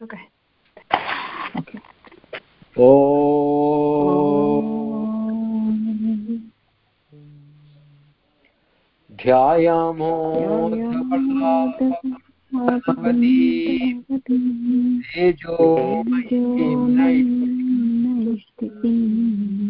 okay. Okay. ॐ ध्यायामो भगवती तेजो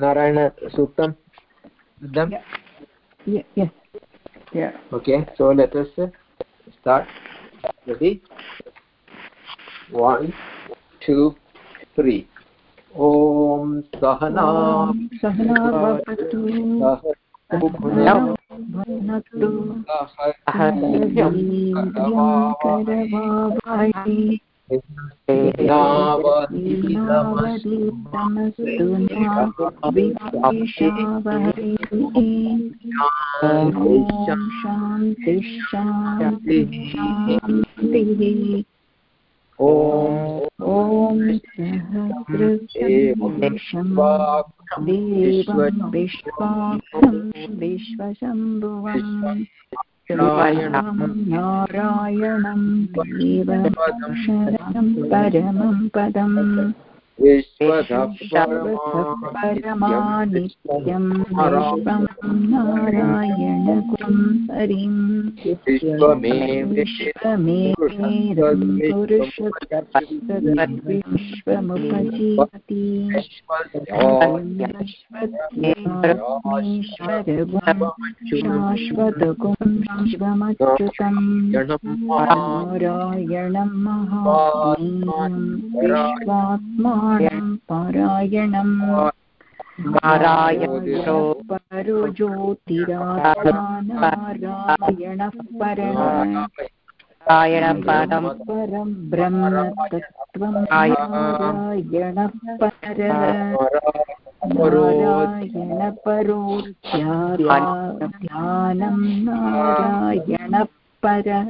नारायण सूक्त okay so let's start one two three. ॐ सहना सहना भवतु भुनक्तु करवावहै नावधीतमस्तु विद्विषावहै ॐ शान्ति शान्ति शान्तिः ॐ देवं विश्वाक्षं विश्वशम्भुवम् नारायणं देवशरणं परमं पदम् परमानित्यं विश्वं नारायणकुं हरिम् विश्वमेरं पुरुषविश्वमुपजीवति शाश्वतगुं शिवमच्युतं पारायणम्। नारायणो। परो ज्योतिरारायणः परः नारायणपरं परं ब्रह्मतत्त्वं नारायणः परः नारायणपरो ध्यानं नारायणः परः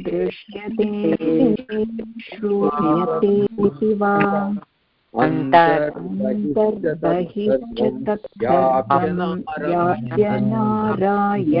दृश्यते श्रूयते इति वा। अन्तर्बहिश्च तत्सर्वं नारायणस्थितः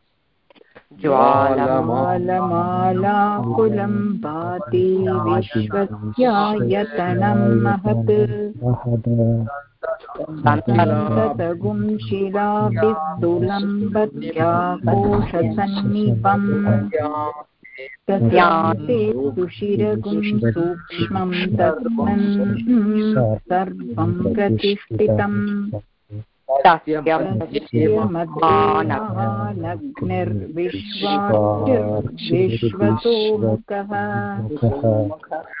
ज्वालमालमालाकुलं भाति विश्वस्यायतनं महत्। सन्ततगुं शिलाभिस्तुलम्बत्याकोशसन्निपम् तस्याते सुशिरगुं सूक्ष्मं तस्मिन् सर्वं प्रतिष्ठितम्। मुखः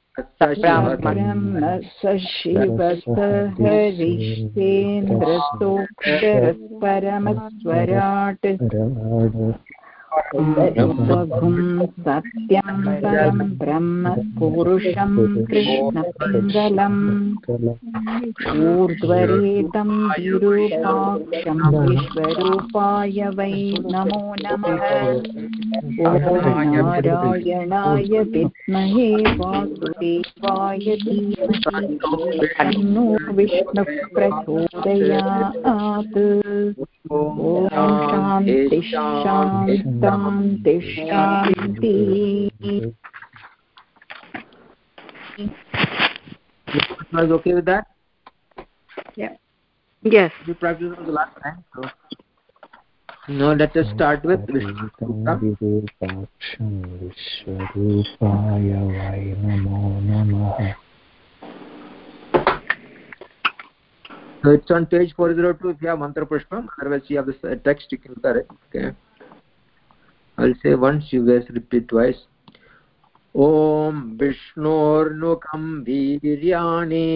ब्रह्म स शिवस सत्यं परं ब्रह्म पुरुषं कृष्णपिङ्गलम् ऊर्ध्वरेतं विरूपाक्षं विश्वरूपाय वै नमो नमः। नारायणाय विद्महे वासुदेवाय धीमहि। तन्नो विष्णुः ॐ शान्ति शान्ति। शान्ति was okay with that Yeah. Yes. we practiced on the last time so now let us start with विरूपाक्षं विश्वरूपाय वै नमो नमः So it's on page 402 if you have mantra pushpam. Otherwise, you have this uh, text, you can look at it. Okay. I'll say once, you guys repeat twice. ॐ विष्णोर्नुकं वीर्याणि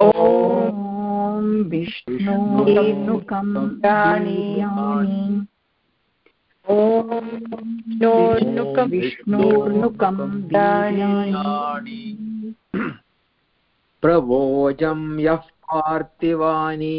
ॐ विष्णुनुकं वीर्याणि ॐ विष्णोर्नुकं वीर्याणि प्रवोजं यः पार्थिवानि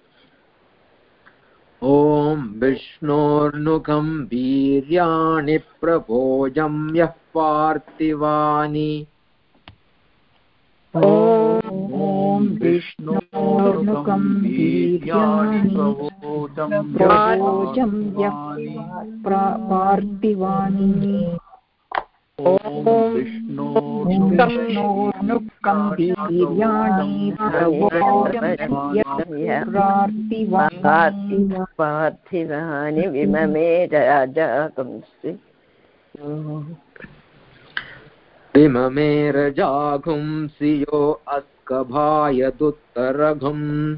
ॐ विष्णोर्नुकं वीर्याणि प्रभोजं यः पार्थिवानि। ॐ विष्णोर्नुकं वीर्याणि प्रभोजं यः प्रा- पार्थिवानि यः प्रार्थिवानि पार्थिवानि विममे विममेरजाघुंसि यो अस्कभायदुत्तरघुम्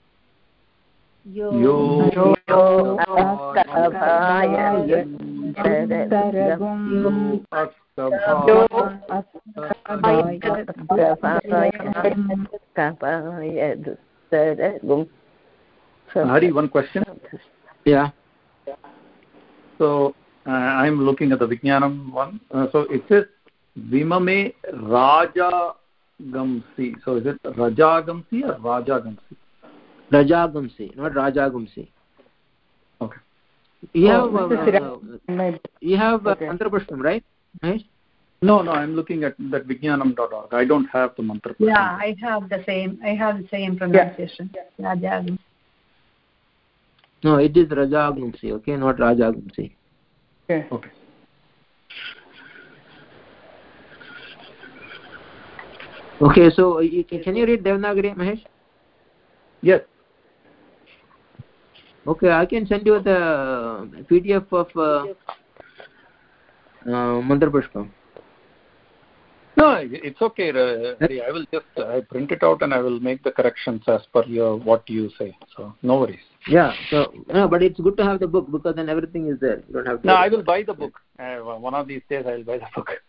यो अस्कभाय उत्तरगुम् कपाय दुत्तरगुम् Hari, one question. Yeah. So uh, I'm looking at the Vijnanam one. Uh, so it says Vimame Raja Gamsi. So is it Rajagamsi or Rajagamsi? Rajagumsi, not Rajagumsi. Okay. You Oh, have, this is uh, uh, you have uh, Okay. Mantrapushpam, right? Right? No, no, I'm looking at that Vijnanam.org. I don't have the mantra. Yeah, I have the same. I have the same pronunciation. Rajagam. No, it is Rajagumsi, okay, not Rajagumsi. Okay. Okay. Okay, so uh, can you read Devanagari, Mahesh? Yes. Okay, I can send you the PDF of uh, uh, Mantra Pushpam. No, it's okay. uh, Hari. I will just I print it out and I will make the corrections as per your what you say. So no worries. Yeah, so no, but it's good to have the book because then everything is there. You don't have to. No, I will buy the book. Uh, one of these days I will buy the book.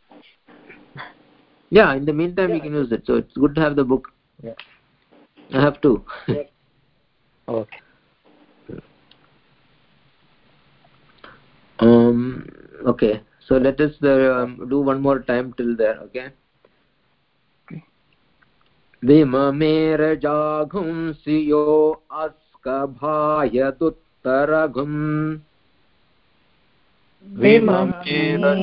Yeah, in the meantime yeah. you can use it. So it's good to have the book. Yeah. I have two. okay. Um. Okay. So let us uh, um, do one more time till there. Okay. विममेरजाघुंसि yo अस्कभायदुत्तरघुम् विममेरजाघुंसि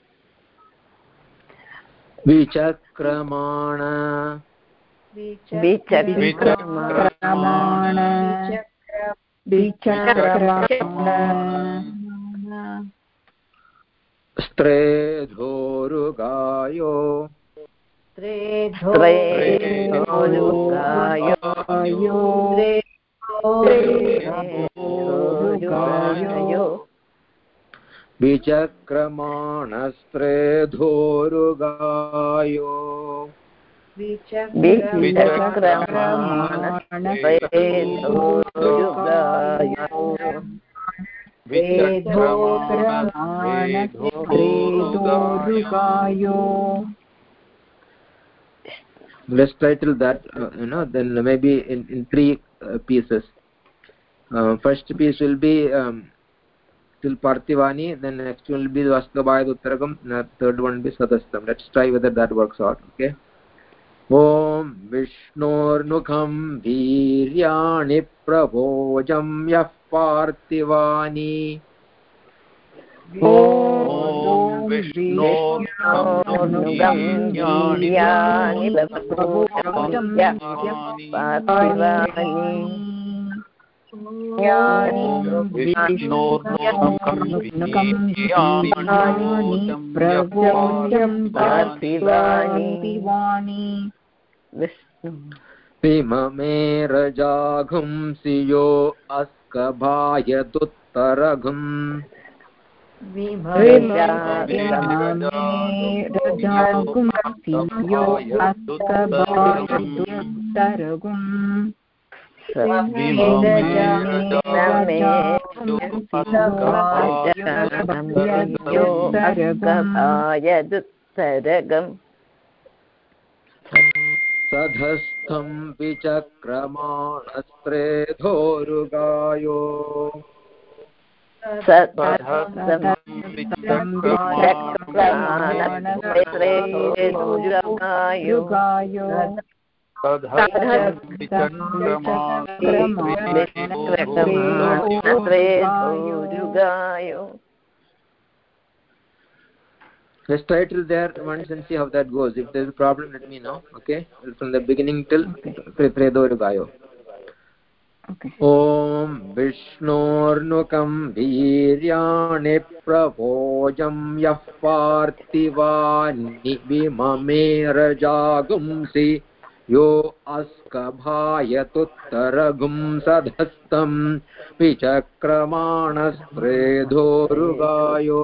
विचक्रमाण विचक्रमाण स्त्रेधोरुगायो स्त्रेधोरुगायो विचक्रमाणस्त्रेधोरुगायो let's title that uh, you know then maybe in, in three uh, pieces uh, first piece will be um, till parthivani then next will be vaskabhaya uttaragam third one will be sadastam let's try whether that works out okay ॐ विष्णोर्नुखं वीर्याणि प्रभोजं यः पार्थिवानि ॐ प्रभोजं पार्थिवानि विममेरजाघुंसि यो अस्कभायदुत्तरघुम्। रजागुंसियो अस्कभायदुत्तरगुम् युत्तरगम् सधस्थं विचक्रमाणस्त्रेधोरुगायो युगायो let's try till there once and see how that goes if there's a problem let me know okay from the beginning till predorugayo ॐ विष्णोर्नुकं वीर्याणि प्रभोजं यः पार्थिवानि विममेरजागुंसि यो अस्कभायतुत्तरगुं सधस्तं विचक्रमाणस्त्रेधोरुगायो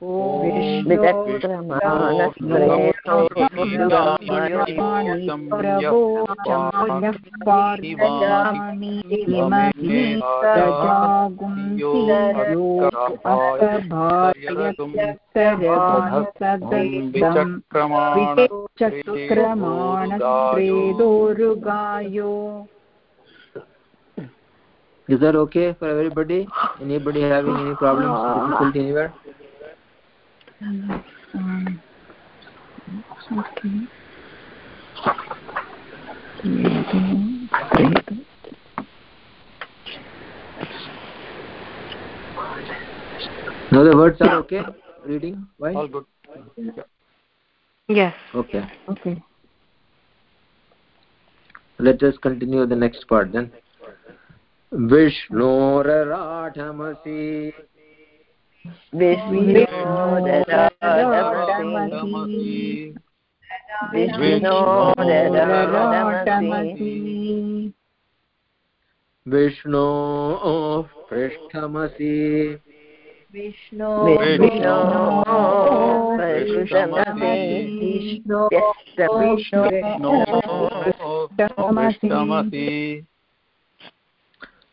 ोरुगायो अयो प्रवोचमानः पार्थानि इमहि प्रजागुंसि यो विचक्रमाणस्त्रेदोरुगायो Is that okay for everybody? Anybody having any problems, difficulty anywhere? Um, okay. Now the words are okay? Reading? Why? all good Yes. Okay. Okay. Let us continue the next part then. विष्णोरराढमसि विष्णोदराडमसि विष्णोदराडमसि विष्णोः पृष्ठमसि विष्णो पृष्ठमसि विष्णो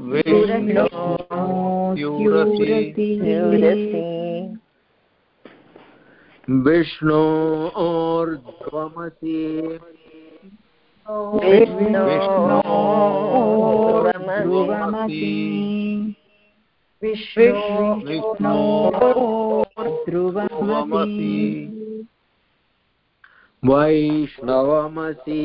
विष्णमसि विष्णोस्नप्रेस्थो विष्णोस्यूरसि विष्णोर्ध्वमसि वैष्णवमसि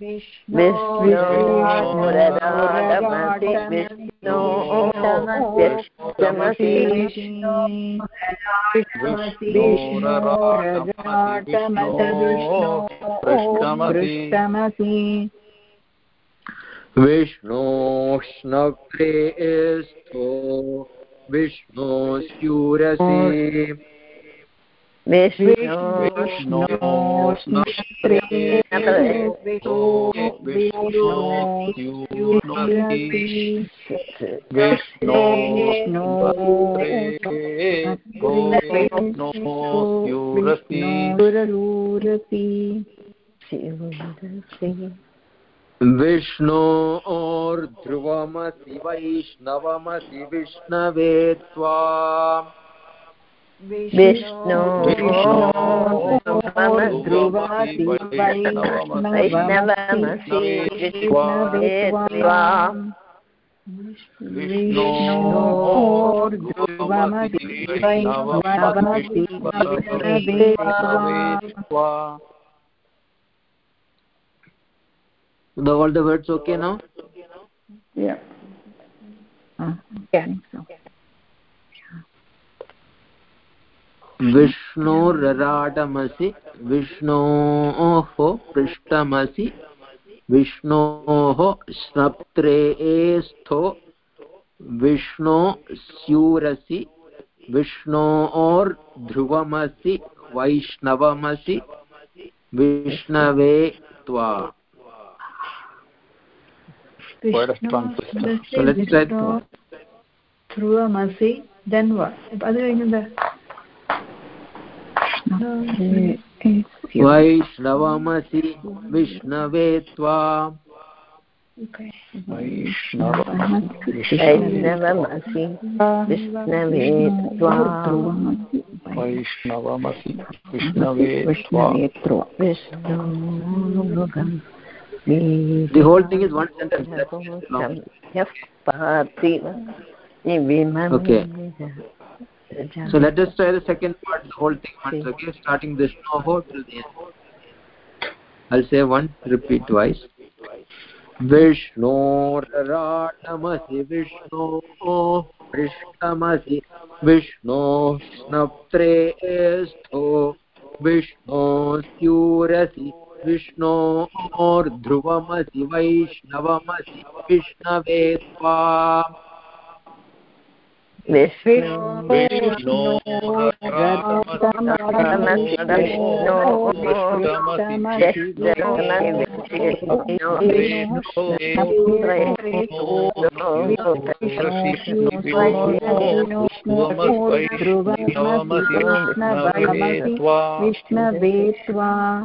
पृष्ठमसि पृष्ठमसि विष्णोष्णप्रेस्थो विष्णोस्यूरसि विष्णोर्ध्रुवमसि वैष्णवमसि विष्णवे त्वा विष्णु ध्रुवमसि वैष्णवमसि विष्णवे त्वाम् विष्णोर्ध्रुवमसि वैष्णवमसि विष्णवे त्वाम् The, all the words okay now? Yeah. Uh, yeah, I think So. विष्णोरराटमसि विष्णोः पृष्ठमसि विष्णोः स्नप्त्रेस्थो विष्णो स्यूरसि विष्णोर्ध्रुवमसि वैष्णवमसि विष्णवे त्वा। quite a वैष्णवमसि विष्णवे त्वा वैष्णवमसि विष्णवे त्वा वैष्णवमसि विष्णवे त्वा The whole thing is one sentence. That's long. यः पार्थिव विमम् Okay. So let us try the second part, the whole thing once, okay? Starting this Noho till the end. I'll say once, repeat twice. विष्णोरराटमसि विष्णो पृष्ठमसि विष्णो स्नप्त्रेस्थो विष्णोस्यूरसि विष्णोर्ध्रुवमसि वैष्णवमसि विष्णवे त्वा विष्णु विष्णो विष्णवे त्वा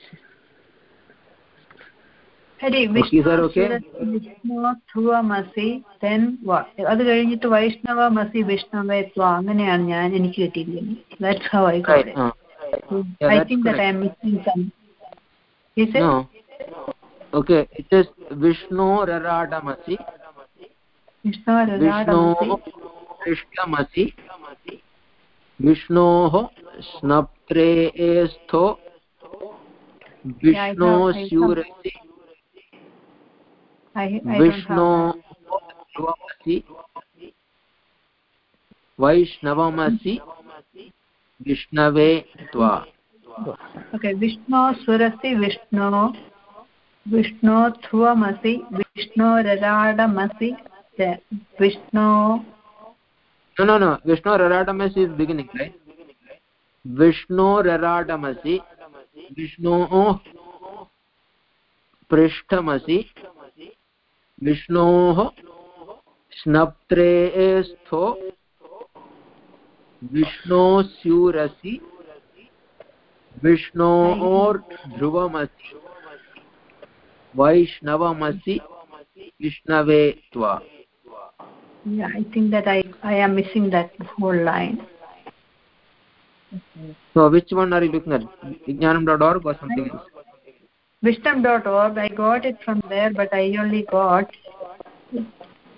Hare Vishnu. Is that okay? Vishnu then what? Other than to Vaishnava Masi Vishnu Twamane and Nikilati. That's how I got right. it. Uh, so yeah, I think correct. that I am missing some. Is it? No. Okay, it is Vishnu Raradamasi. Vishnu Raradamasi. Krishtamasi. विष्णोः स्नप्त्रे स्थो विष्णो स्यूरसि विष्णो वैष्णवमसि विष्णवे त्वा विष्णो स्वरसि विष्णो विष्णो ध्रुवमसि विष्णोरराडमसि विष्णो no no no विष्णो रराडमसि इस् बिगिनिङ्ग् विष्णो रराडमसि विष्णोः पृष्ठमसि विष्णोः स्नप्त्रेस्थो विष्णोस्यूरसि विष्णोर्ध्रुवमसि वैष्णवमसि विष्णवे त्वा Yeah, I think that I, I am missing that whole line. Okay. So which one are you looking at? Vijnanam.org or something else? Wisdom.org, I got it from there, but I only got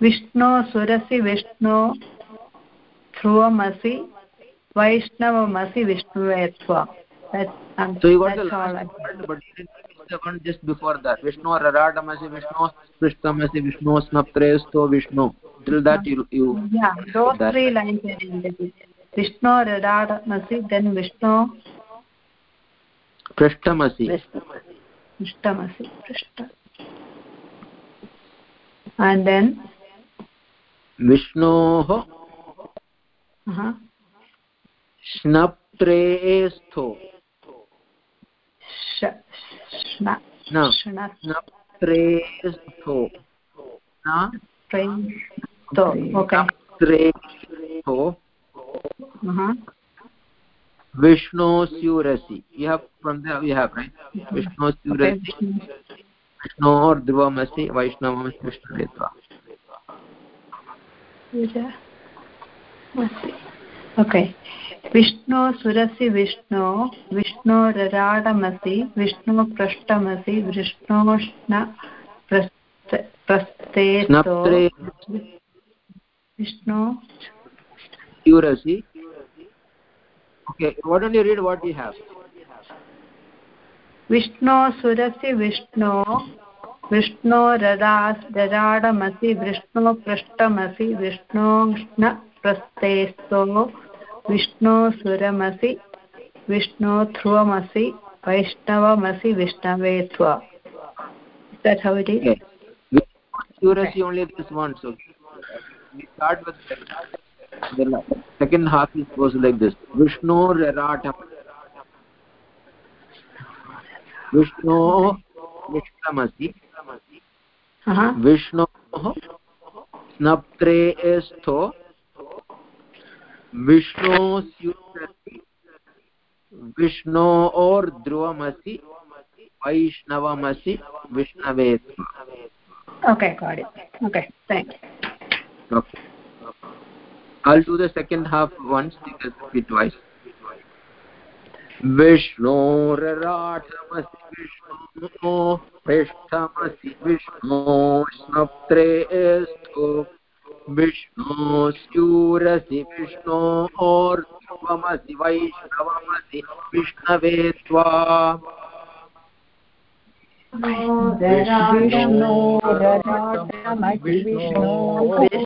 Vishnu Surasi Vishnu Thruvamasi Vaishnavamasi Vishnuvetva. That, um, So you got that's the all. last I- word, but you didn't finish the one just before that. Vishnu Raradamasi Vishnu Prishtamasi Vishnu Snaptresto Vishnu. Till that you you Yeah, those That- three lines are in the Vishnu Radhamasi, then Vishnu Prishtamasi. Ishtamasi, Prishta. And then, विष्णोः uh-huh, स्नप्त्रेस्थो sh, Uh-huh. विष्णोस्यूरसि you have from there you have right Okay, विष्णोस्यूरसि Vishnu. विष्णोर्ध्रुवमसि वैष्णवमसि विष्णुरेत्वा Puja. Masi. Okay. Vishnu Surasi Vishnu, Vishnu Raradamasi, Vishnu Prashtamasi, Vishnu Shna Prastesto, स्नप्त्रे Vishnu Surasi. Okay, why don't you read what you have? Surasi Vishnu, Vishnu Radas Raradamasi, Vishnu Prashtamasi, Vishnu Shna Prastesto, विष्णो सुरमसि विष्णो ध्रुवमसि वैष्णवमसि विष्णवे त्वा That's how it is? Okay. Surasi only this one. So we start with the second half is goes like this. Vishnu Rarata Vishnu Vishtamasi Uh-huh. विष्णोः स्नप्त्रेस्थो विष्णो स्युरसि विष्णो और ध्रुवमसि वैष्णवमसि विष्णवे Okay, got it. Okay, thanks. okay. I'll do the second half once because it twice. विष्णोरराठमसि विष्णो पृष्ठमसि विष्णो स्नप्त्रेस्थो विष्णो स्यूरसि विष्णो और्ध्वमसि वैष्णवमसि विष्णवे त्वा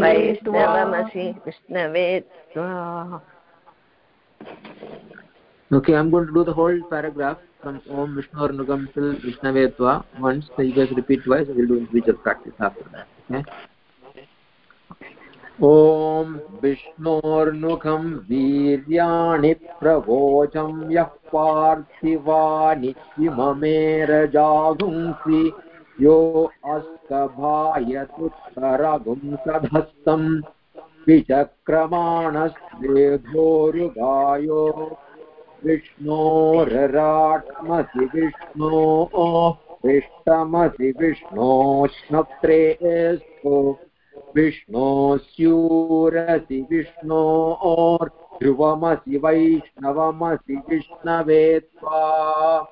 वैष्णवमसि विष्णवे Okay, I'm going to do the whole paragraph from Om Vishnu Nugam till Vishnavetva. Once so you guys repeat twice, we'll do individual practice after that. Okay? ॐ विष्णोर्नुखं वीर्याणि प्रवोचं यः पार्थिवानि इममेरजागुंसि यो अस्कभायतुत्तरगुंसधस्तम् विचक्रमाणस्वेधोरुगायो विष्णोरराट्मसि विष्णोः पृष्ठमसि विष्णोष्णप्त्रेस्थो विष्णो स्यूरसि त्वा ध्रुवमसि वैष्णवमसि विष्णवे त्वा।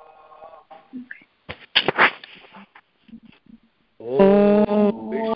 Everybody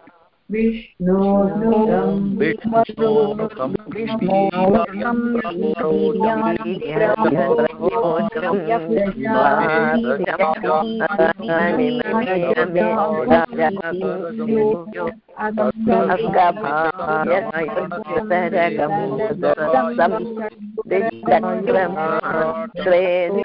विष्णोदम् श्वेन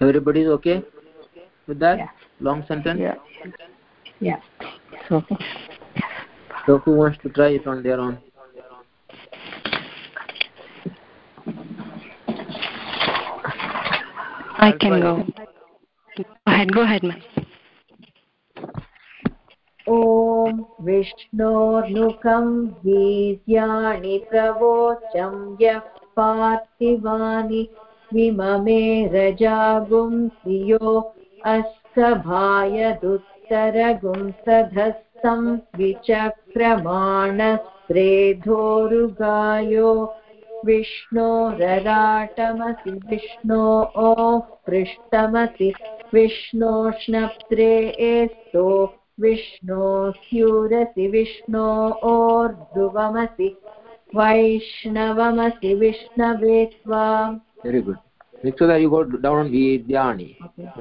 Everybody is okay with that yeah. long sentence? Yeah. Yeah. yeah. So, so who wants to try it on their own? I can go. Go ahead, go ahead, ma'am. ॐ विष्णोर्नुकं वीर्याणि प्रवोचं यः पार्थिवानि विममे रजागुंसियो अस्कभायदुत्तरगुंसधस्तं विचक्रमाणस्त्रेधोरुगायो विष्णोरराटमसि विष्णो पृष्ठमसि विष्णोष्णप्त्रे एस्तो विष्णो स्यूरसि विष्णो ओर्ध्रुवमसि वैष्णवमसि विष्णवे त्वाम् very good. Make sure that you go down on vidyani.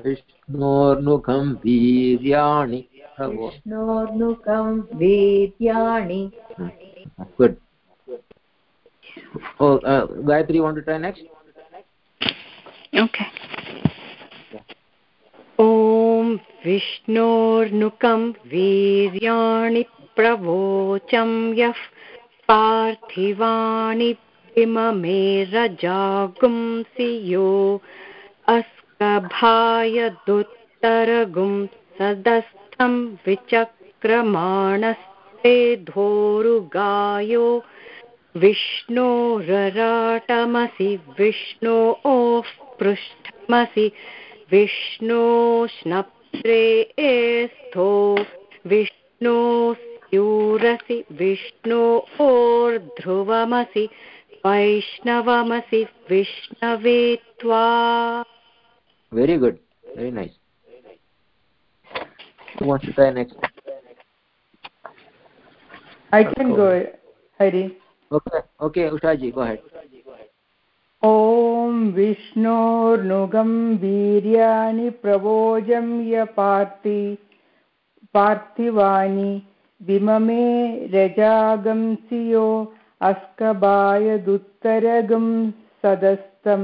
Vishnornukam vidyani. विष्णोर्नुकं वीर्याणि good. Oh uh, gayatri want to try next? Okay. ॐ विष्णोर्नुकं वीर्याणि प्रवोचं यः पार्थिवाणि इममे रजागुंसि यो अस्कभाय दुत्तरगुं सदस्थं विचक्रमाणस्ते धोरुगायो विष्णोरराटमसि विष्णो ओः पृष्ठमसि विष्णोष्णप्रेस्थो विष्णोस्यूरसि विष्णो ओर्ध्रुवमसि वैष्णवमसि विष्णवे त्वा। Very good. Very nice. Who wants to try next? I can go hari okay okay, ushaji, go ॐ विष्णोर्नुगं वीर्याणि प्रवोजं य पार्ति पार्थिवानि विममे रजागंसियो अस्कबायदुत्तरगं सदस्तं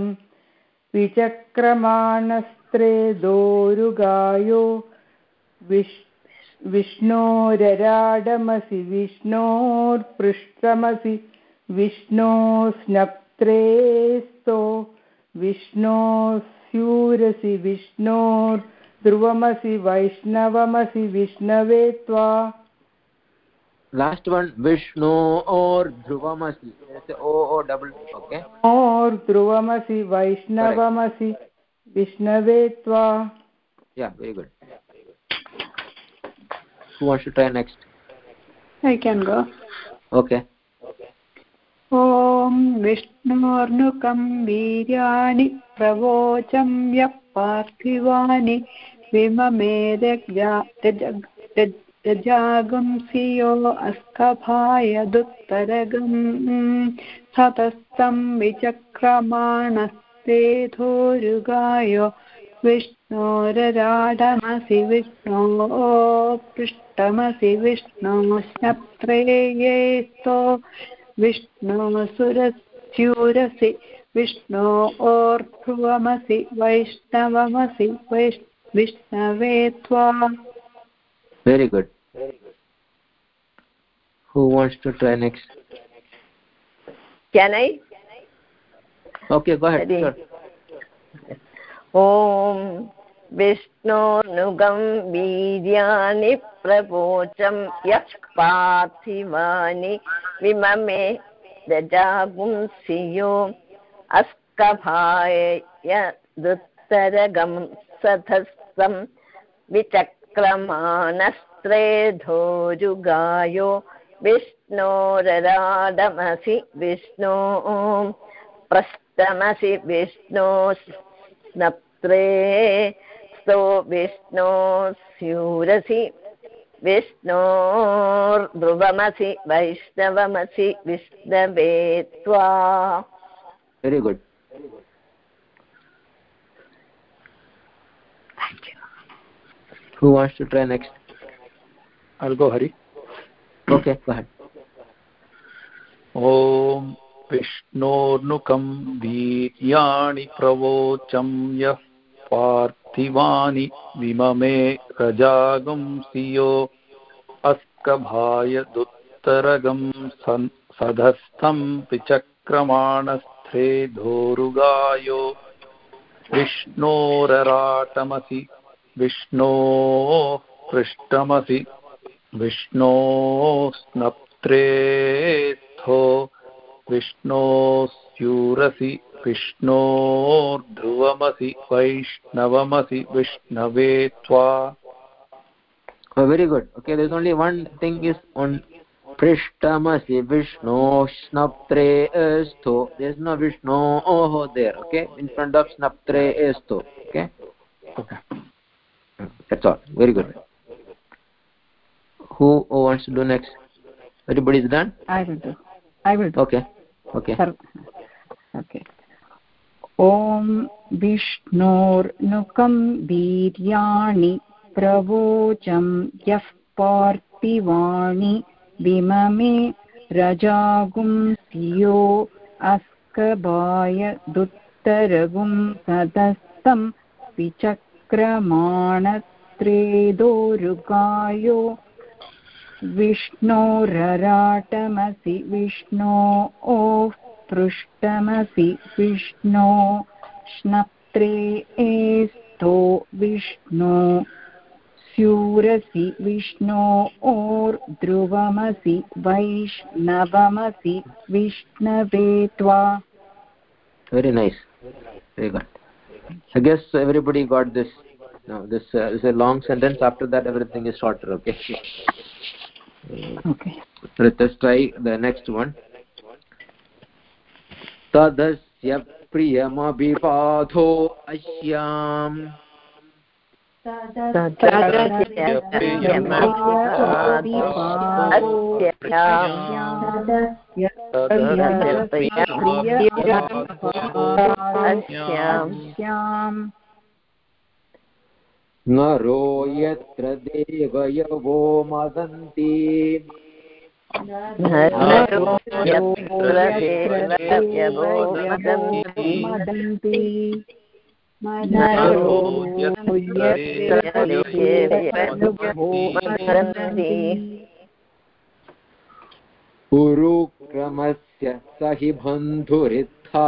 विचक्रमाणस्त्रे दोरुगायो विश् विष्णोरराडमसि, विष्णोर्पृष्ठमसि विष्णोस्नप्त्रेस्तो विष्णोस्यूरसि विष्णोर्ध्रुवमसि वैष्णवमसि विष्णवे त्वा लास्ट् वन् विष्णो ओर् ध्रुवमसि ओर् ध्रुवमसि वैष्णवमसि विष्णवे त्वा very good Who wants to try next? I can go. Okay. ॐ विष्णोर्नुकं वीर्याणि प्रवोचं यः पार्थिवानि विममे रजागुंसियो अस्कभायदुत्तरगम् सतस्तं विचक्रमाणस्ते धोरुगायो विष्णोरराडमसि विष्णो पृष्ठमसि विष्णो स्नप्त्रेयेस्तो विष्णुसुरस्यूरसि विष्णो ओर्ध्रुवमसि वैष्णवमसि वैष् विष्णवे त्वा very good who wants to try next can i okay go ahead sure. ॐ विष्णोनुगं वीर्याणि प्रवोचं यः पार्थिवानि विममे दजागुंसियो अस्कभाय दुत्तरगं सधस्तं विचक्रमाणस्त्रे धोरुगायो। विष्णोरराडमसि विष्णो, प्रस्तमसि विष्णो स्नप्त्रे। स्तो विष्णो स्यूरसि विष्णोर्ध्रुवमसि वैष्णवमसि विष्णवे त्वा very good. Who wants to try next? I'll go hari. Okay go ahead. ॐ विष्णोर्नुकं वीर्याणि प्रवोचं यः पार्थिवानि विममे रजागुंसियो अस्कभाय दुत्तरगं सधस्थं विचक्रमाणस्थे धोरुगायो। विष्णोरराटमसि विष्णोः पृष्ठमसि विष्णोस्नप्त्रेस्थो विष्णोस्यूरसि विष्णोर्ध्रुवमसि वैष्णवमसि विष्णवे त्वा oh very good okay there's only one thing is on पृष्ठमसि विष्णो स्नप्त्रे अस्थो there's no vishno oh there okay in front of snaptre estho okay okay that's all very good who, who wants to do next everybody is done i will do i will do okay okay okay ॐ विष्णोर्नुकं वीर्याणि प्रवोचं यः पार्थिवाणि विममे रजागुंसियो अस्कबाय दुत्तरगुं सदस्तं विचक्रमाणत्रेदोरुगायो। विष्णोरराटमसि विष्णो ओः पृष्ठमसि विष्णो श्नप्त्रे एस्थो विष्णो स्यूरसि विष्णो ओर्ध्रुवमसि वैष्णवमसि विष्णवे त्वा very nice very good i guess everybody got this no this uh, is a long sentence after that everything is shorter okay okay let us try the next one तदस्य प्रियमभिपाधो अस्याम्। नरो यत्र देवयवो मदन्ति मदन्ति उरुक्रमस्य स हि बन्धुरित्था।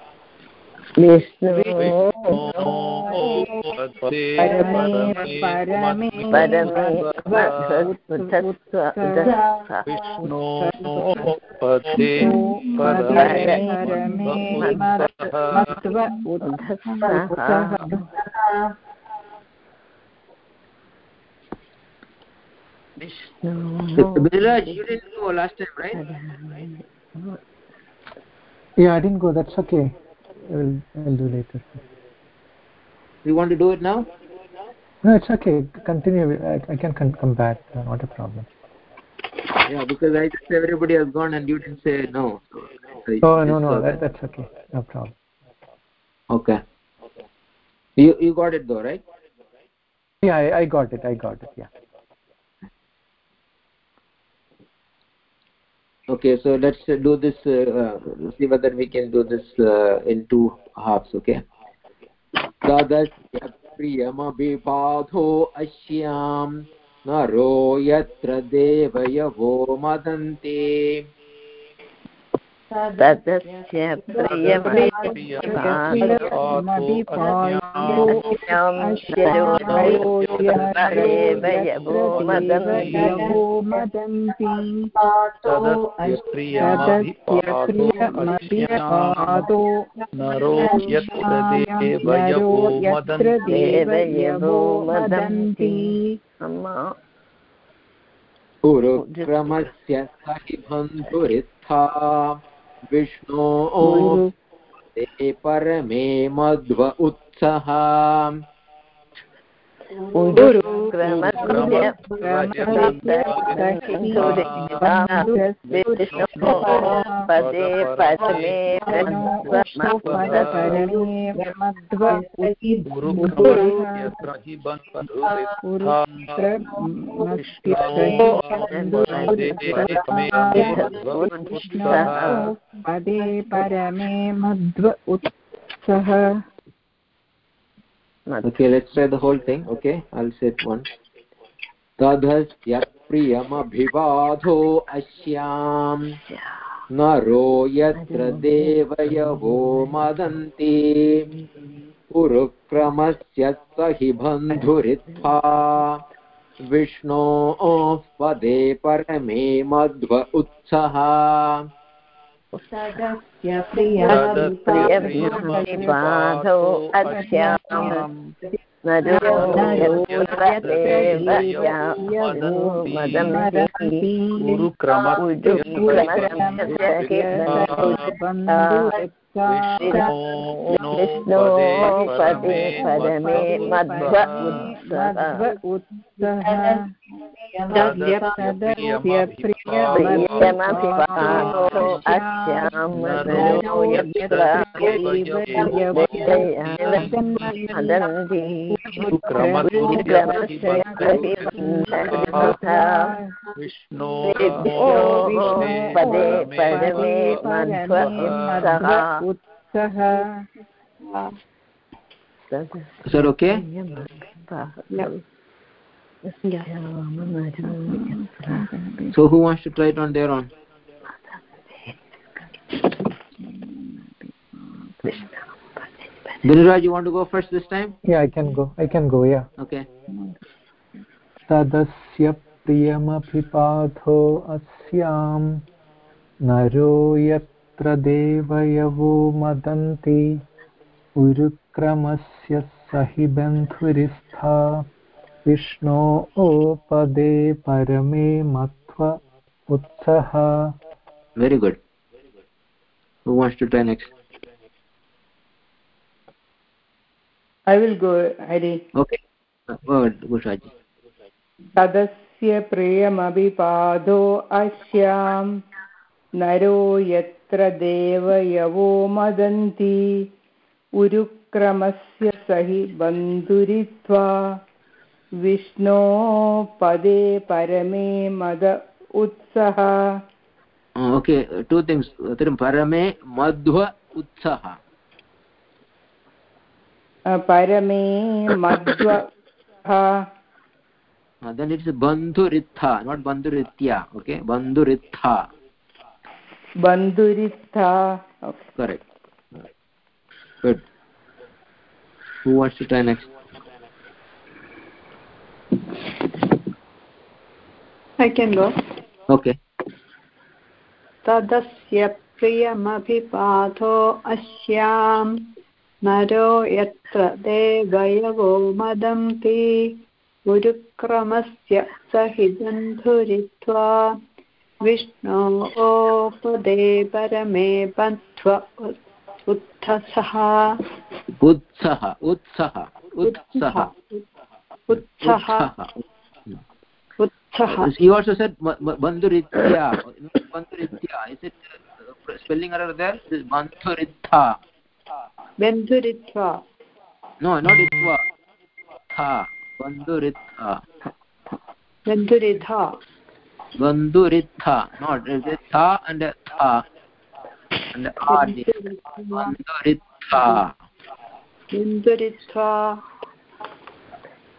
विष्णो पदे परमे मध्व उत्थः Biraj, you didn't go last time, right? Yeah, I didn't go. That's okay. I will, I'll do later. You want to do it now? No, it's okay. Continue. I, I can come back. Uh, not a problem. Yeah, because I just everybody has gone and you didn't say no. So Oh, no, no. That, that's okay. No problem. Okay. You you got it though, right? Yeah, I, I got it. I got it. Yeah. Okay, so let's uh, do this. Uh, uh, see whether we can do this uh, in two halves. Okay. तदस्य प्रियमभिपाधो अस्याम् नरो यत्र देवयवो मदन्ति तदस्य प्रियमभिपादो नरो यत्र देवयवो मदन्ति उरुक्रमस्य सहि बन्धुरित्था विष्णो ते परमे मध्व उत्सः पदे पद्मे पदे परमे मध्व उत्सः Okay, let's try the whole thing. Okay, I'll say it once. तदस्य प्रियमभिवाधो अस्याम्। नरो यत्र देवयवो मदन्ति। उरुक्रमस्य स हि बन्धुरित्वा। विष्णोः पदे परमे मध्व उत्सः सदस्य प्रियपाधौ अस्याम् नरो यत्र देवयामदन्ति विष्णो पदे परमे मध्व उत्सः प्रियमभिपातो अस्यां नरो यत्र वदन्ति पदे परमे मध्व उत्सः Is that okay? So who wants to try it on their own? Giniraj, you want to go first this time? Yeah, I can go. I can go, yeah. Okay. तदस्य प्रियमभिपाथो अस्याम् नरो यत्र देवयवो मदन्ति उरुक्रमस्य स हि बन्धुरिस्था विष्णो पदे परमे मध्व उत्सः Very good. Who wants to try next? I will go, Hari. Okay. Uh, Go ahead, Gushaji. तदस्य प्रियमभिपादो अस्यां नरो यत्र देवयवो मदन्ति उरुक्रमस्य स हि बन्धुरित्वा विष्णो पदे परमे मद उत्सः Uh, okay, uh, two things. Uh, Tirum Parame Madhva Utsaha. Parme Madhva Uh, then it's Bandhuritha, not Bandhuritya. Okay, Bandhuritha. बन्धुरित्था Correct. Good. Who wants to try next? I can go. Okay. तदस्य प्रियमभिपाथो अस्यां नरो यत्र देवयवो मदन्ति गुरुक्रमस्य स हि बन्धुरित्वा विष्णोपदे परमे बन्ध्व उत्थसः Utsaha. Utsaha. Utsaha. उत्सः He also said Bandhuritya. Bandhuritya. Is it uh, spelling error there? No, not Itva. Tha. Bandhuritha. Bandhuritha. Bandhuritha. Not Tha and Tha. And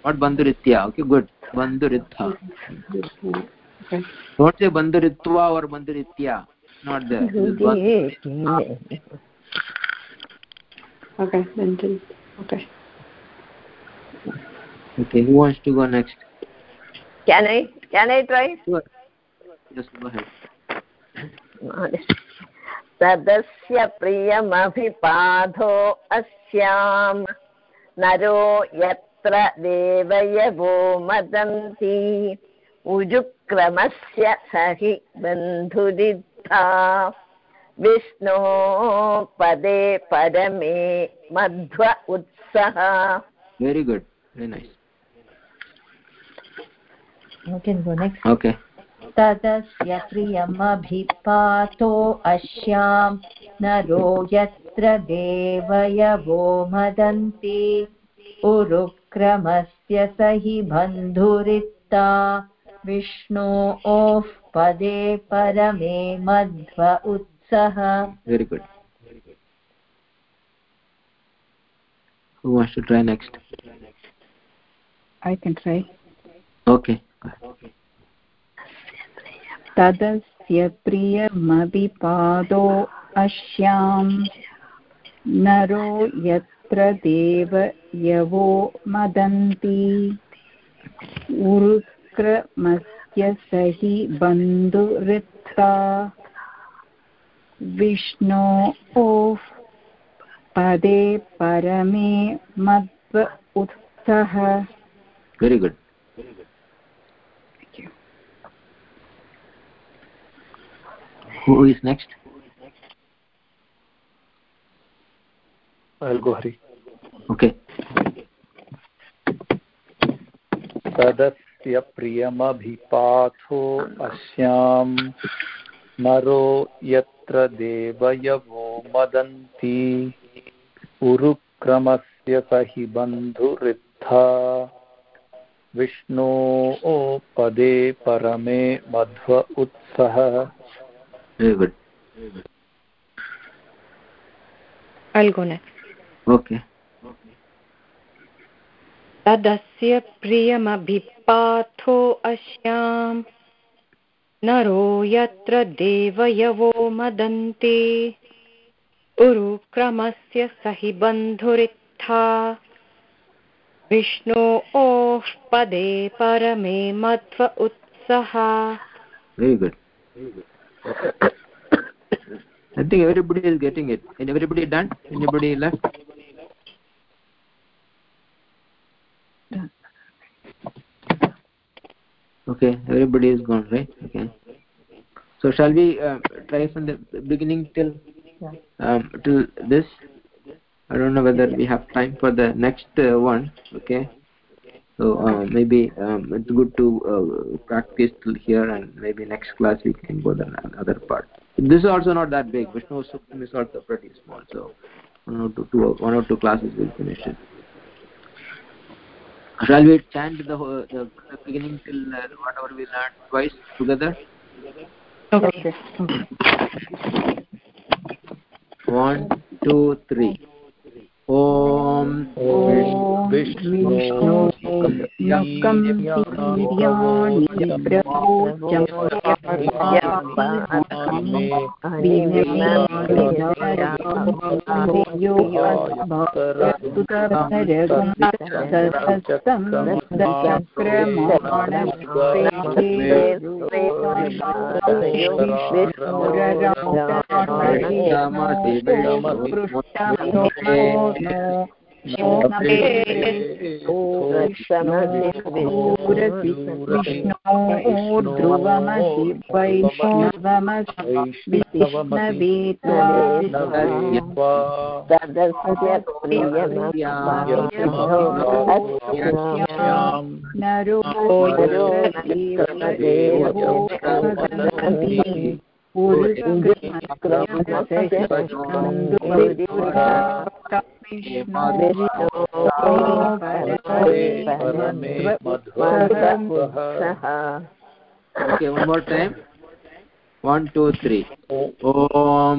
Not Bandhuritya. Okay, good. Bandhuritha. Okay. Don't say Bandhuritva or Bandhuritya. Not there. Okay, bन्धुरि Okay. Okay, who wants to go next? Can I? Can I try? Just go ahead. तदस्य प्रियमभिपाधो अस्यां नरो यत्र देवयवो मदन्ति उजुक्रमस्य स हि बन्धुरिद्धा विष्णो पदे परमे मध्व उत्सः Very good. Very nice. You can go next. Okay. तदस्य प्रियमभिपातो अस्यां नरो यत्र देवयवो मदन्ति उरुक्रमस्य स हि बन्धुरित्ता विष्णोः पदे परमे मध्व उत्सः Very good. Who wants to try next? I can try. Okay. तदस्य तदस्य प्रियमपि पादो अश्यां नरो यत्र देव यवो मदन्ति। उरुक्रमस्य स हि बन्धुरित्ता विष्णोः पदे परमे मध्व उत्सः very good. Who is next? I'll go hari okay तदस्य प्रियमभिपाथो अस्यां नरो यत्र देवयवो मदन्ति। उरुक्रमस्य स हि बन्धुरित्था विष्णो पदे परमे मध्व उत्सः। Very good I'll go next. Okay तदस्य प्रियमभिपाथो अश्याम् नरो यत्र देवयवो मदन्ति। उरुक्रमस्य स हि बन्धुरित्था। विष्णो ओः पदे परमे मत्व उत्सः। Okay everybody is gone right? Okay. So shall we uh, try from the beginning till um, till this? I don't know whether we have time for the next uh, one okay? So uh, maybe um, it's good to uh, practice till here and maybe next class we can go the other part. This is also not that big. Vishnu is also pretty small so one or two, two one or two classes will finish it shall we chant the, whole- the, the beginning till uh, whatever we learned twice together Okay. one two three ॐ विष्णु विष्णो ध्रुवमसि वैष्णवमसि प्रियमस्याम् नरो okay one more time one two three ॐ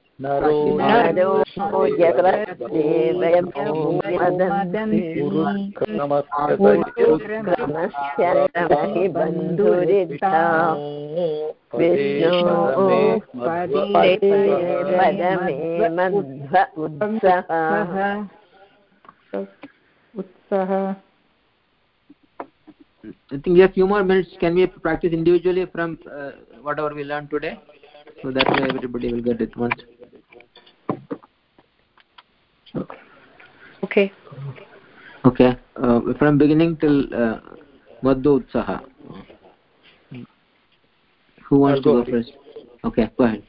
नरो नरो यत्र देवयभो क्रमस्य हि बन्धुरिता विष्णो पदमे मध्व उत्सः उत्सः I think we have few more minutes. Can we practice individually from uh, whatever we learned today? So that way everybody will get it once. Okay. Okay. Uh, from beginning till uh, madhu utsaha who wants go to go first okay go ahead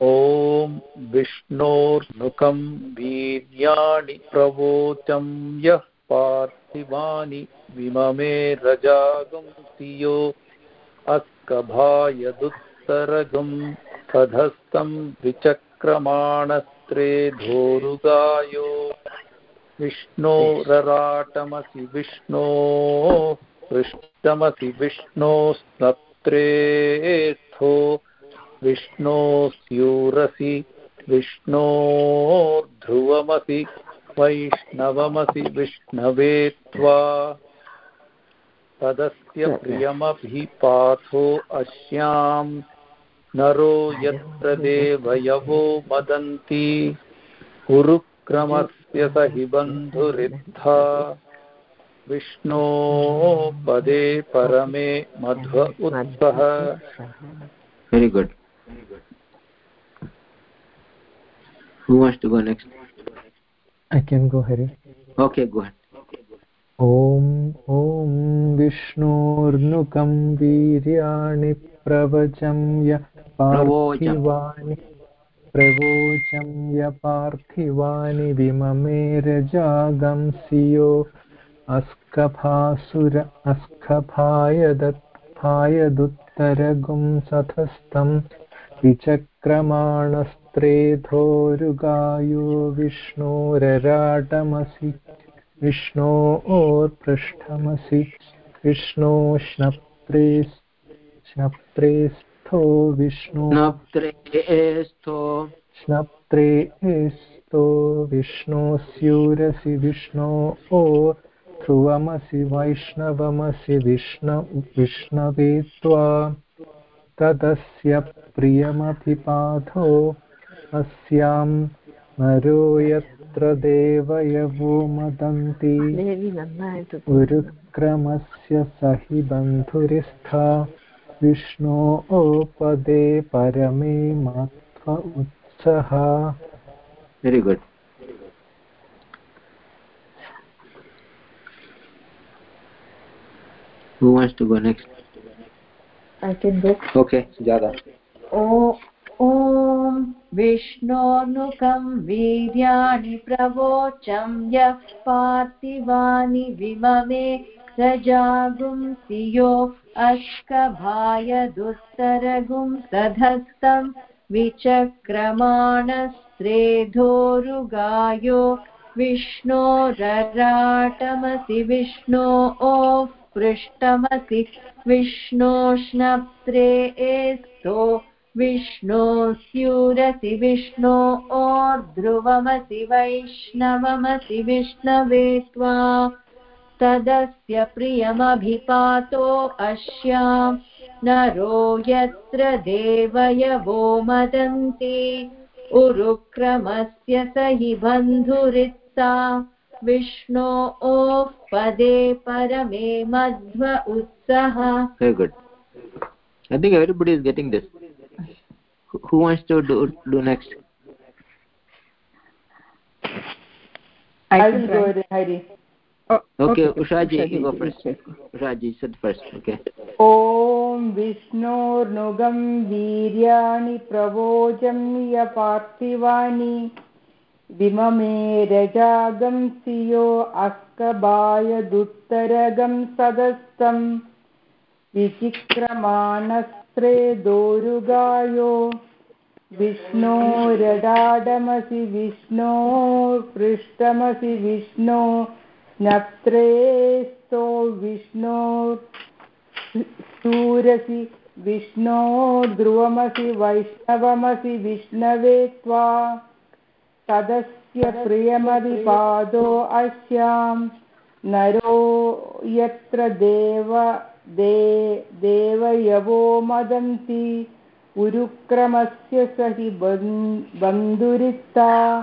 ॐ विष्णोर्नुकं वीर्याणि प्रवोचं यः पार्थिवानि विममे रजागुंसियो अस्कभायदुत्तरगं तधस्तं विचक्रमाणस्त्रे धोरुगायो विष्णोरराटमसि विष्णो पृष्ठमसि विष्णोस्नत्रेऽर्थो विष्णोस्यूरसि विष्णोर्ध्रुवमसि वैष्णवमसि विष्णवे त्वा तदस्य प्रियमभिपाथो अस्यां नरो यत्र देवयवो मदन्ति। कुरुक्रमस्य स हि बन्धुरित्था विष्णो पदे परमे मध्व उत्सः। Very good. Who wants to go next? I can go hari. Okay go ahead. ॐ ॐ विष्णोर्नुकं वीर्याणि प्रवचं य पार्थिवानि प्रवोचं य पार्थिवानि विममे रजागंसियो अस्कभासुर अस्कभायदत्थायदुत्तरगुं सतस्तं विचक्रमाणस्त्रेधोरुगायो विष्णोरराटमसि। विष्णोर्पृष्ठमसि विष्णोष्णप्रे स्नप्रेस्थो विष्णु। नप्त्रेस्थो स्नप्त्रेस्थो विष्णोस्यूरसि विष्णो ओ ध्रुवमसि वैष्णवमसि विष्ण विष्णवे त्वा। तदस्य प्रियमभिपाथो अस्यां नरो यत्र देवयवो मदन्ति गुरुक्रमस्य स हि बन्धुरिस्था विष्णो पदे परमे मत्व उत्सः। Very good. Who wants to go next? I can go. okay jada. ओ ॐ विष्णोनुकं वीर्याणि प्रवोचं यः पार्थिवानि विममे रजागुंसियो अस्कभाय दुस्तरगुं सधस्तं विचक्रमाणस्त्रेधोरुगायो विष्णोरराटमसि विष्णो ओः पृष्ठमसि विष्णोष्णप्त्रे एस्थो विष्णो स्यूरसि विष्णो ओर्ध्रुवमसि वैष्णवमसि विष्णवे त्वा तदस्य प्रियमभिपातो अश्याम् नरो यत्र देवयवो मदन्ति। उरुक्रमस्य स हि बन्धुरित्ता विष्णो ओः पदे परमे मध्व उत्सः। Very good go with Heidi. Okay, ushaji you go first. Ushaji. Said first okay. ॐ विष्णोर्नुगं वीर्याणि प्रवोचं य पार्थिवानि विममे रजागंसियो अस्कबायदुत्तरगं सदस्तं विचिक्रमाणस्त्रे दोरुगायो विष्णोरडाडमसि विष्णो पृष्ठमसि विष्णो नप्त्रेस्तो विष्णो सूरसि विष्णो ध्रुवमसि वैष्णवमसि विष्णवे त्वा तदस्य प्रियमभिपादो अस्यां नरो यत्र देव, दे, देवयवो मदन्ति, उरुक्रमस्य स हि बन्- बन्धुरित्ता।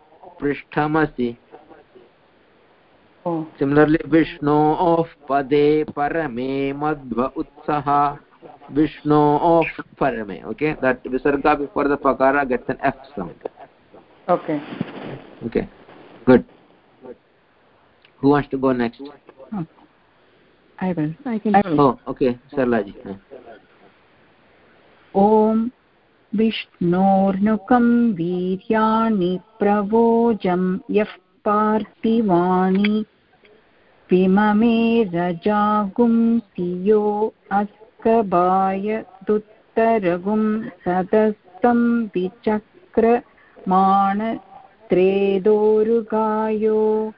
पृष्ठमसि सिमिलर्लि विष्णोः पदे परमे मध्व उत्सः विष्णोः परमे that visarga before the pakara gets an f sound okay okay good who wants to go next oh. i will i can I will. oh okay sarlaji ॐ विष्णोर्नुकं वीर्याणि प्रवोजं यः पार्थिवानि विममे रजागुंसि यो अस्कबाय दुत्तरगुं सदस्तं विचक्रमाणत्रेदोरुगायो।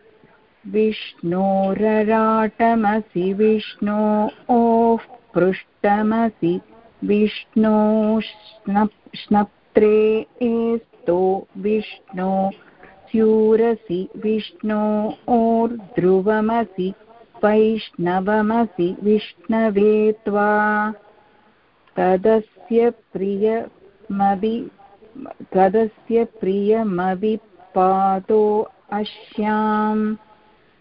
विष्णोरराटमसि विष्णो, ओः पृष्ठमसि विष्णोष्णप्त्रे एस्तो विष्णो, स्यूरसि विष्णो ओर्ध्रुवमसि वैष्णवमसि विष्णवे त्वा। तदस्य प्रियमभि, तदस्य प्रियमभिपातो अश्यां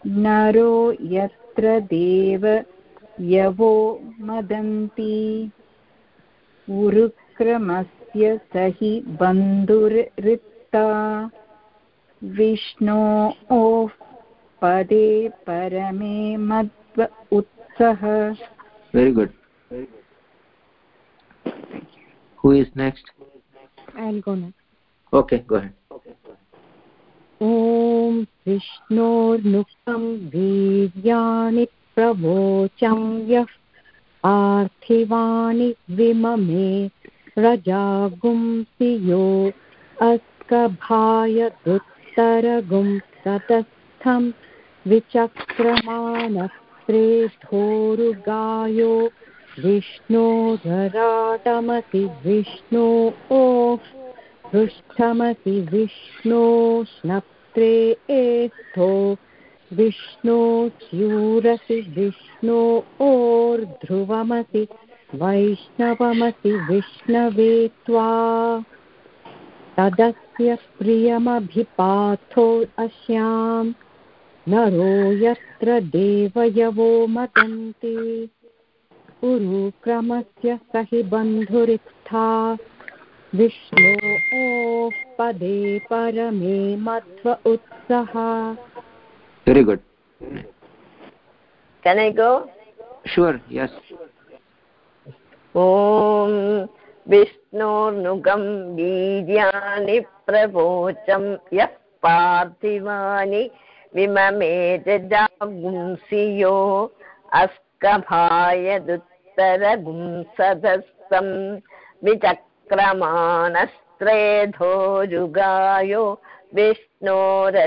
नरो यत्र देव यवो मदन्ति। उरुक्रमस्य स हि बन्धुरित्ता विष्णोः पदे परमे मध्व उत्सः। Very good. Who is next? I'll go next okay go ahead. ॐ विष्णोर्नुक्तं वीर्याणि प्रवोचं यः। पार्थिवानि विममे रजागुंसि यो अस्कभाय दुत्तरगुं ततस्थं विचक्रमाणस्त्रेधोरुगायो विष्णोधराटमसि विष्णो ओः पृष्ठमसि विष्णोष्णप्त्रे एस्थो विष्णो स्यूरसि विष्णो ओर्ध्रुवमसि वैष्णवमसि विष्णवे त्वा। तदस्य प्रियमभिपाथो अस्यां नरो यत्र देवयवो मदन्ति। उरुक्रमस्य स हि बन्धुरित्था विष्णोः पदे परमे मध्व उत्सः। Very good. Can i go? Sure yes. ॐ विष्णोर्नुगं वीर्याणि प्रवोचं यः पार्थिवानि विममे जागुंसि यो अस्कभाय दुत्तरगुंसदस्तं विचक्रमाणस्त्रेधोरुगायो विष्णोरराडमसि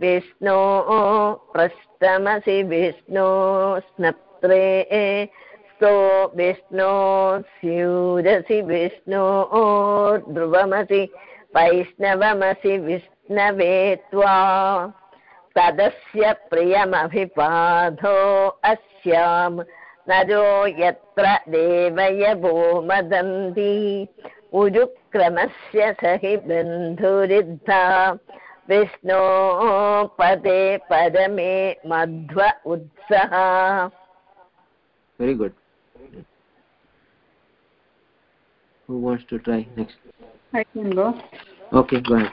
विष्णो पृष्ठमसि विष्णो स्नप्त्रे स्तो विष्णो विष्णो ध्रुवमसि वैष्णवमसि विष्णवे त्वा तदस्य प्रियमभिपाधो अस्यां नरो यत्र देवयवो मदन्ति उरुक्रमस्य स हि बन्धुरिद्धा। विष्णो पदे पदमे मध्व उत्सः very good. Who wants to try next I can go. okay go ahead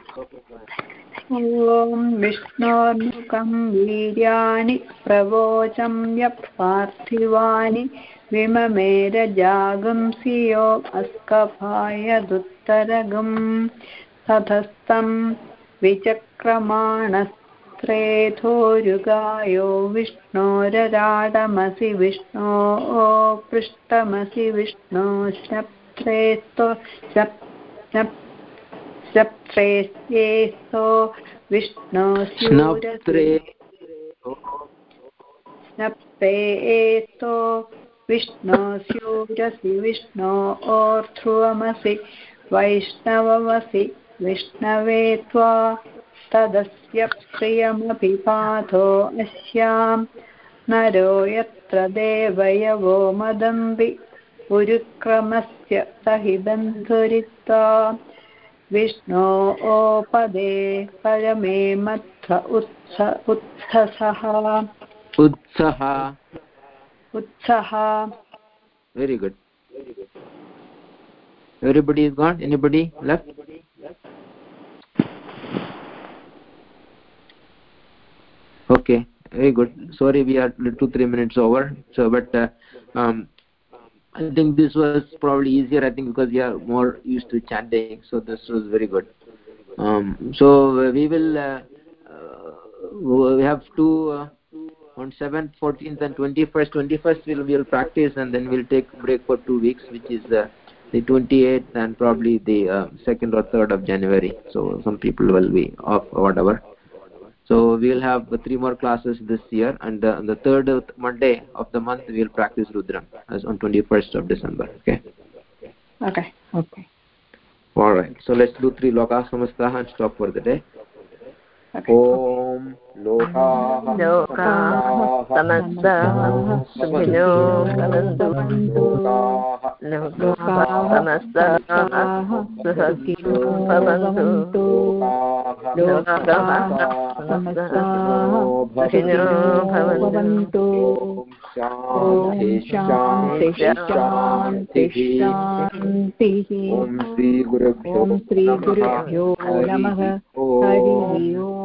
ॐ विष्णोर्मुखं वीर्याणि प्रवोचं यः पार्थिवानि विममेरजागंसि यो अस्कभाय दुत्तरगं ततस्तं विचक्रमाणस्त्रेथोरुगायो विष्णोरराडमसि विष्णो पृष्ठमसि विष्णो शप् शप् सप्त्रेस्येस्तो विष्णो स्नप्तेस्तो विष्णो स्यूरसि विष्णो ओर्ध्रुवमसि वैष्णवमसि विष्णवे त्वा तदस्य प्रियमपि पाथो अस्यां। नरो यत्र देवयवो मदम्बि उरुक्रमस्य स हि विष्णो पदे परमे मध्व उत्स उत्ससः उत्सः उत्सः very good everybody is gone anybody left okay very good sorry we are two three minutes over so but uh, um i think this was probably easier i think because we are more used to chanting so this was very good. Um so uh, we will uh, uh, we have two uh, on 7th 14th and 21st 21st we'll we'll practice and then we'll take break for two weeks which is uh, the 28th and probably the uh, 2nd or 3rd of january. So some people will be off or whatever so we'll have three more classes this year and uh, on the third monday of the month we'll practice rudram as on 21st of december okay? Okay. Okay. All right. So let's do three. Loka samastah and stop for the day. okay. ॐ लोकाः लोकाः समस्ताः सुखिनो भवन्तु लोकाः समस्ताः सुखिनो भवन्तु लोकाः समस्ताः सुखिनो भवन्तु शान्ति शान्ति। शान्तिः शान्तिः ॐ श्रीगुरुभ्यो ॐ श्रीगुरुभ्यो नमः। हरिः ओम्।